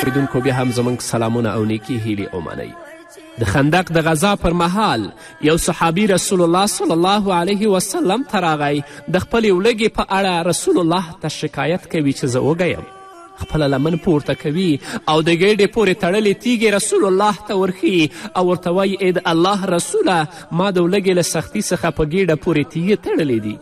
اوریدونکو بیا هم زموږ سلامونه او نیکی هیلې ومنئ د خندق د غذا پر مهال یو صحابي رسول الله صلی الله علیه وسلم ته راغی د خپلې ولږې په اړه رسول الله ته شکایت کوي چې زه وږی یم خپله لمن پورته کوي او د ګیډې پورې تړلې تیږې رسول الله ته ورښي او ورته وایي ای د الله رسوله ما د ولږې له سختي څخه په ګیډه پورې تیږې تړلې دي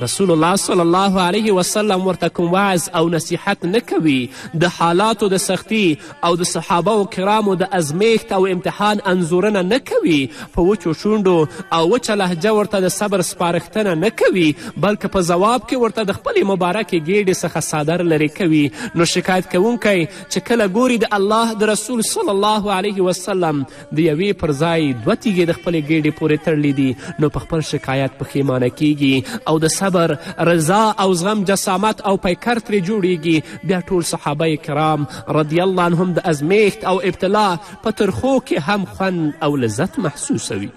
رسول الله صلی الله علیه وسلم ورته کوم وعظ او نصیحت نه کوي د حالاتو د سختی او د صحابه و کرامو د ازمیښت او امتحان انځورنه نه کوي په وچو شونډو او وچه لهجه ورته د صبر سپارښتنه نه کوي بلکې په ځواب کې ورته د خپلې مبارکې ګیډې څخه څادر لرې کوي نو شکایت کوونکی چې کله ګوري د الله د رسول صلی الله علیه وسلم د یوې پر ځای دوه تیږې د خپلې ګیډې پورې تړلې دي نو په خپل شکایت پښیمانه کیږي او د صبر رضا او زغم جسامت او پیکر ترې جوړیږي بیا ټول صحابه کرام رضی الله عنهم د ازمیښت او ابتلا په ترخو کې هم خوند او لذت محسوسوي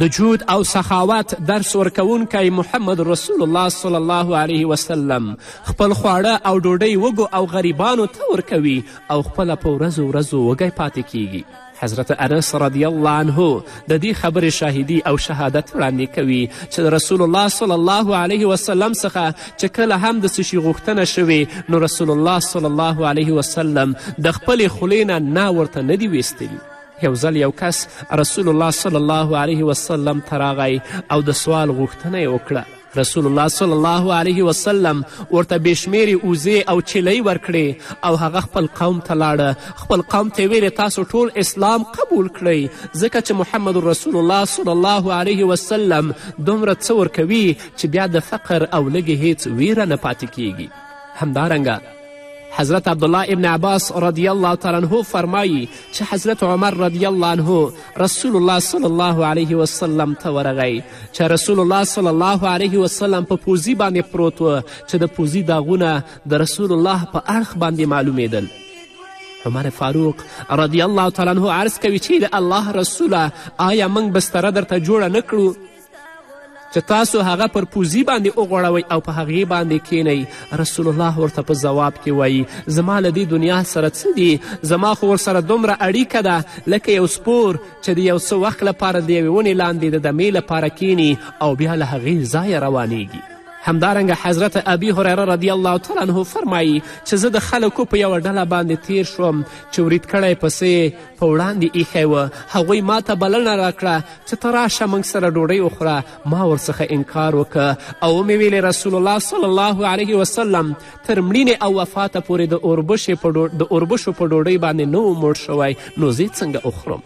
د جود او سخاوت درس ورکوونکی محمد رسول الله صلی الله علیه وسلم خپل خواړه او ډوډۍ وږو او غریبانو ته ورکوي او خپله په ورځو ورځو وږی پاتې کیږي حضرت انس رضی الله عنه د دې خبرې شاهدي او شهادت وړاندې کوي چې د رسول الله صلی الله علیه وسلم څخه چې کله هم د څه شي غوښتنه شوې نو رسول الله صلی الله علیه وسلم د خپلې خولې نه نه ورته نه دي ویستلي یو ځل یو کس رسول الله صلی الله علیه وسلم ته راغی او د سوال غوښتنه یې وکړه رسول الله صلی الله علیه وسلم ورته بېشمېرې اوزې او چیلۍ ورکړې او هغه خپل قوم ته لاړه خپل قوم ته ویلې تاسو ټول اسلام قبول کړئ ځکه چې محمد رسول الله صلی الله علیه وسلم دومره څه ورکوي چې بیا د فقر او لږې هیڅ ویره نه پاتې کیږي همدارنګه حضرت عبدالله ابن عباس رضی الله تعالی عنه فرمایی چې حضرت عمر رضی الله عنه رسول الله صلی الله علیه وسلم ته ورغی چې رسول الله صلی الله علیه وسلم په پوزی باندې پروت و چې د پوزی داغونه د رسول الله په اړخ باندې معلومیدل عمر فاروق رضی الله تعالی عنه عرض کوي چې د الله رسوله آیا موږ بستره درته جوړه نه کړو که تاسو هغه پر پوزي باندې وغوړوئ او په هغې باندې کینئ رسول الله ورته په ځواب کې وایي زما له دې دنیا سره څه دي زما خو ورسره دومره اړیکه ده لکه یو سپور چې د یو څه وخت لپاره د یوې ونې لاندې د دمې لپاره کینی او بیا له هغې ځایه روانیږي همدارنګه حضرت ابي هریره رضی الله تعالی عنه فرمایی چې زه د خلکو په یوه ډله باندې تیر شوم چې ورید کړی پسې په وړاندې ایښی و هغوی ما ته بلنه راکړه چې ته راشه موږ سره ډوډۍ وخوره ما ورڅخه انکار وکړ او ومې ویلې رسول الله صلی الله علیه وسلم تر مړینې او وفاته پورې د اوربشې په د اوربشو په ډوډۍ باندې نه و موړ شوی نو زه څنګه وخورم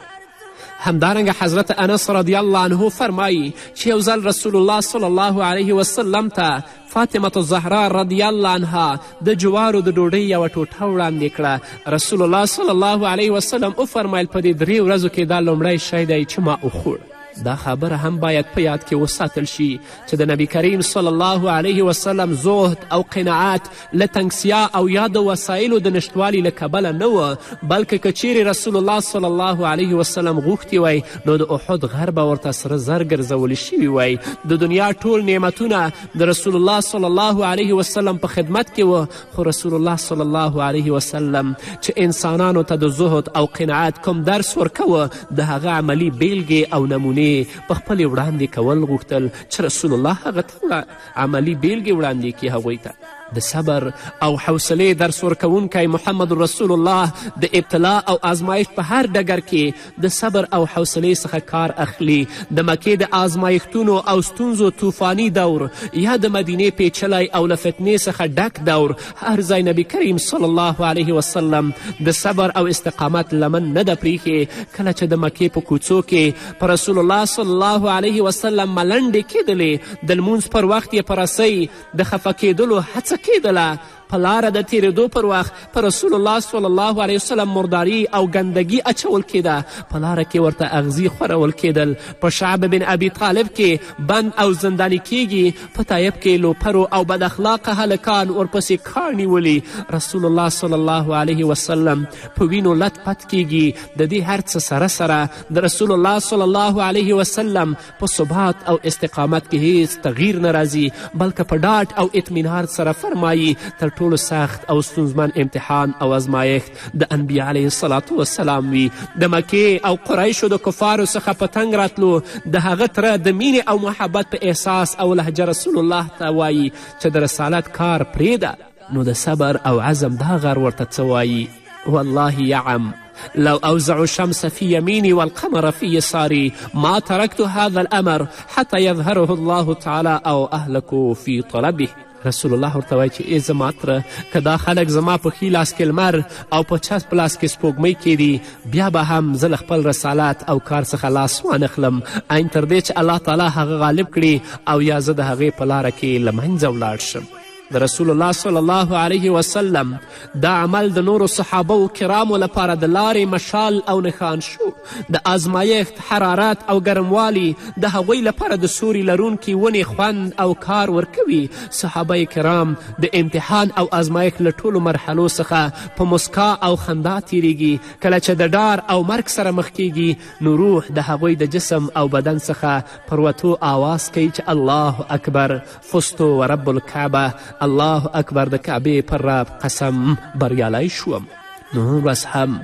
همدارنګه حضرت انس رضی الله عنه فرمایی چې یو ځل رسول الله صلی الله علیه وسلم ته فاطمة الزهرا رضی الله عنها د جوارو د ډوډۍ یوه ټوټه وړاندې کړه رسول الله صلی الله علیه وسلم وفرمیل په دې درې ورځو کې دا لومړی شی دی چې ما وخوړ دا خبره هم باید په یاد کې وساتل شي چې د نبی کریم صلی الله علیه وسلم زهد او قناعت له تنګسیا او یاد وسایلو د نشتوالي له کبله نه و بلکې که چیرې رسول الله صلی الله علیه وسلم غوښتي وای نو د احد غر به ورته سره زر ګرځول شوي وای د دنیا ټول نعمتونه د رسول الله صلی الله علیه وسلم په خدمت کې و خو رسول الله صلی الله علیه وسلم چې انسانانو ته د زهد او قناعت کوم درس ورکوه د هغه عملی بیلګې او نمونې په خپلې وړاندې کول غوښتل چې رسول الله هغه ته عملی بیلګې وړاندې کړي هغوی ته د صبر او حوصلې درس ورکوونکی محمد رسول الله د ابتلا او آزمایښت په هر ډګر کې د صبر او حوصلې څخه کار اخلي د مکې د آزمایښتونو او ستونزو طوفاني دور یا د مدینې پیچلی او له فتنې څخه ډک دور هر ځای نبی کریم صلی الله علیه وسلم د صبر او استقامت لمن نه ده پریښې کله چې د مکې په کوڅو کې په رسول الله صلی الله علیه وسلم ملنډې کېدلې د لمونځ پر وخت یې په رسۍ د خفه کېدلو هڅه کېدله په لاره د تیریدو پر وخت په رسول الله صلی الله علیه وسلم مرداری او ګندګي اچول کیده په لاره کې ورته اغزي خورول کیدل په شعب بن ابي طالب کې بند او زندانی کیږي په طایب کې لوپرو او بد اخلاقه هلکان ورپسې کاڼي ولي رسول الله صلی الله علیه وسلم په وینو لت پت کیږي د دې هر څه سره سره د رسول الله صلی الله علیه وسلم په ثبات او استقامت کې هیڅ تغییر نه راځي بلکه په ډاډ او اطمینان سره فرمایي تر ټولو سخت او ستونزمن امتحان او ازمایښت د انبیا علیه الصلاة وسلام وي د مکې او قریشو د کفارو څخه په تنګ راتلو د هغه تره د مینې او محبت په احساس او لهجه رسول الله ته وایي چې د رسالت کار پرېږده نو د صبر او عزم دا غر ورته څه وایي والله یعم لو أوزع الشمس في يميني والقمر في يساري ما تركت هذا الأمر حتى يظهره الله تعالى أو أهلك في طلبه رسول الله ورته وایي چې ای زما تره که دا خلک زما په ښي لاس کې لمر او په چس په لاس کې سپوږمۍ کیدي بیا به هم زه له خپل رسالت او کار څخه لاس وانخلم عین تر دې چې الله تعالی هغه غالب کړي او یا زه د هغې په لاره کې له منځه ولاړ شم د رسول الله صلی الله علیه وسلم دا عمل د نورو صحابه و کرامو لپاره د لارې مشال او نښان شو د آزمایښت حرارت او ګرموالي د هغوی لپاره د سوري لرونکي ونې خوند او کار ورکوي صحابه کرام د امتحان او آزمایښت له ټولو مرحلو څخه په مسکا او خندا تیریږي کله چې د ډار او مرګ سره مخ کیږي نو روح د هغوی د جسم او بدن څخه پر وتو آواز کوي چې الله اکبر فزت ورب الکعبه الله اکبر د کعبې پر رب قسم بریالی شوم نور ورځ هم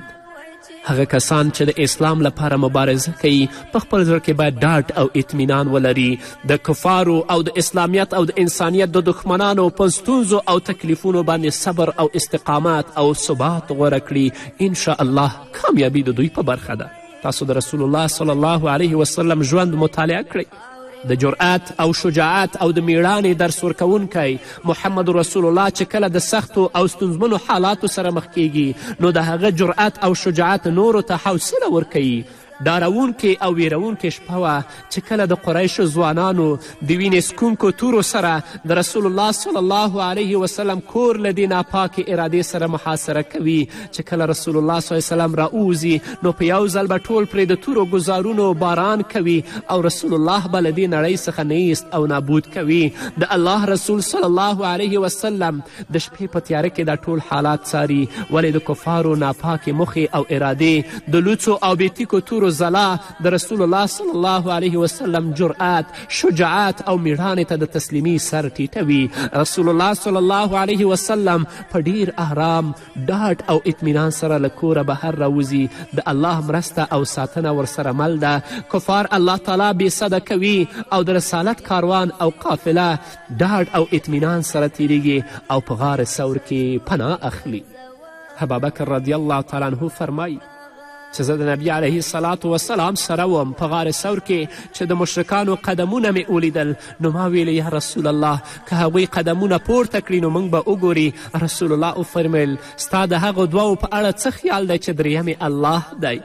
هغه کسان چې د اسلام لپاره مبارزه کوي په خپل زړه کې باید ډاډ او اطمینان ولري د کفارو او د اسلامیت او د انسانیت د دښمنانو په ستونزو او تکلیفونو باندې صبر او استقامت او ثبات غوره کړي انشاءالله کامیابي د دوی په برخه ده تاسو د رسول الله صلی الله علیه وسلم ژوند مطالعه کړئ د جرأت او شجاعت او د میړانې درس ورکوونکی محمد رسول الله چې کله د سختو او ستونزمنو حالاتو سره مخ کیږي نو د هغه جرأت او شجاعت نورو ته حوصله ورکوي ډارونکې او ویرونکې شپه وه چې کله د قریشو ځوانانو د وینې سکونکو تورو سره د رسول الله صلی الله علیه وسلم کور له دې ناپاکې ارادې سره محاصره کوي چې کله رسول الله صلی وسلم را اوزي نو په یو ځل به ټول پرې د تورو ګزارونو باران کوي او رسول الله به له دې نړۍ څخه نیست او نابود کوي د الله رسول صلی الله علیه وسلم د شپې په تیاره کې دا ټول حالات څاري ولې د کفارو ناپاکې موخې او ارادې د لوڅو او بېتیکو تورو ځلا د رسول الله صلی الله علیه وسلم جرأت شجاعت او میړانې ته د تسلیمي سر ټیټوي رسول الله صلی الله علیه وسلم په ډیر آرام ډاډ او اطمینان سره له کوره بهر راوځي د الله مرسته او ساتنه ورسره مل ده کفار الله تعالی بېسده کوي او د رسالت کاروان او قافله ډاډ او اطمینان سره تیریږي او په غار ثور کې پناه اخلي ابابکر رضی الله تعالی عنه فرمایي چې زه د نبي علیه السلام وسلام سره وم په غار ثور کې چې د مشرکانو قدمونه مې ولیدل نو ما ویل یا رسول الله که هغوی قدمونه پورته کړي نو موږ به وګوري رسول الله وفرمیل ستا د هغو دوو په اړه څه خیال دی چې دریم الله دی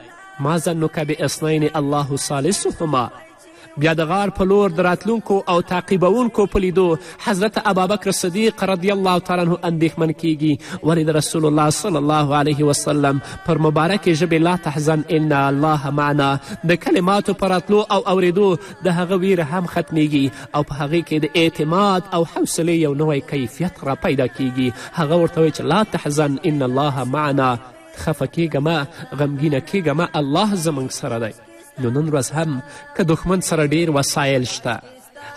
ما ظنک باثنین الله ثالثهما بیا د غار په لور د راتلونکو او تعقیبونکو په لیدو حضرت ابابکر صدیق رضی الله تعالی عنه اندېښمن کیږي ولې د رسول الله صلی الله علیه وسلم پر مبارکې ژبې لا تحزن ان الله معنا د کلماتو په راتلو او اوریدو د هغه ویره هم ختمیږي او په هغې کې د اعتماد او حوصلې یو نوی کیفیت را پیدا کیږي هغه ورته وایي چې لا تحزن ان الله معنا خفه کیږه مه غمګینه کیږه مه الله زموږ سره دی نو نن ورځ هم که دښمن سره ډیر وسایل شته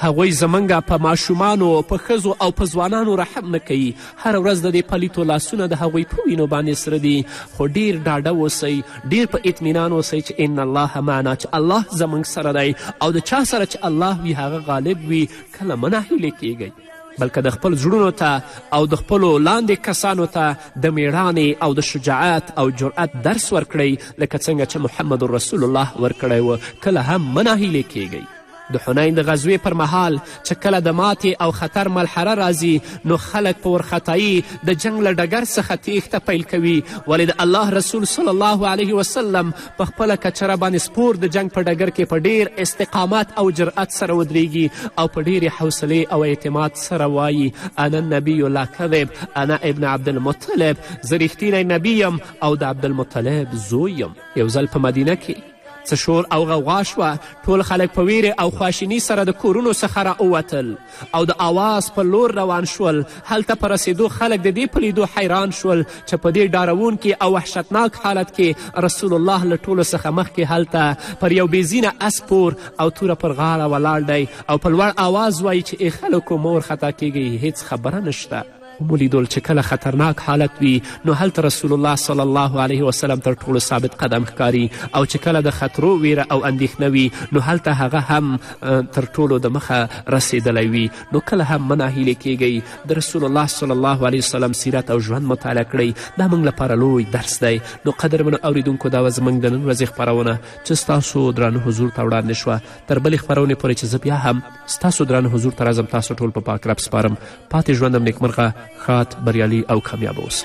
هغوی زمونږ په ماشومانو په ښځو او په ځوانانو رحم نه کوي هره ورځ د دې پلیتو لاسونه د هغوی په وینو باندې سره دي خو ډیر ډاډه اوسئ ډیر په اطمینان اوسئ چې ان الله معنا چې الله زمونږ سره دی او د چا سره چې الله وي هغه غالب وي کله مه ناهیلې کیږئ بلکه د خپل زړونو ته او د خپلو لاندې کسانو ته د میړانې او د شجاعت او جرأت درس ورکړئ لکه څنګه چې محمد رسول الله ورکړی و کله هم مه ناهیلې کیږئ د حنین د غزوې پر مهال چې کله د ماتې او خطر ملحره راځي نو خلک په ورخطایي د جنګ له ډګر څخه تیښته پیل کوي ولې د الله رسول صلی الله علیه وسلم په خپله کچره باندې سپور د جنګ په ډګر کې په ډیر استقامت او جرأت سره ودرېږي او په ډیرې حوصلې او اعتماد سره وایي انا نبی لا کذب انا ابن عبدالمطلب زه رښتینی نبی یم او د عبدالمطلب زوی یم یو ځل په مدینه کې څه شور او غوغا شوه ټول خلک په ویرې او خواشیني سره د کورونو څخه راووتل او د آواز په لور روان شول هلته په رسېدو خلک د دې په لیدو حیران شول چې په دې ډارونکي او وحشتناک حالت کې رسول الله له ټولو څخه مخکې هلته پر یو بېزینه اسپور او توره پر غاړه ولاړ دی او په لوړ آواز وایي چې ای خلکو مور خطا کیږئ هیڅ خبره نشته مو لیدل چې کله خطرناک حالت وي نو هلته رسول الله صلی الله علیه وسلم تر ټولو ثابت قدم ښکاري او چې کله د خطرو ویره او اندېښنه وي نو هلته هغه هم تر ټولو د مخه رسېدلی وي نو کله هم مه ناهیلې کیږئ د رسول الله صلی الله علیه وسلم سیرت او ژوند مطالعه کړئ دا موږ لپاره لوی درس دی نو قدرمنو اوریدونکو دا وه زموږ د نن ورځې خپرونه چې ستاسو درانه حضور ته وړاندې شوه تر بلې خپرونې پورې چې زه بیا هم ستاسو درانه حضور ته راځم تاسو ټول په پاک رب سپارم پاتې ژوندم نېکمرغه ښاد بریالي او کامیاب اوسې.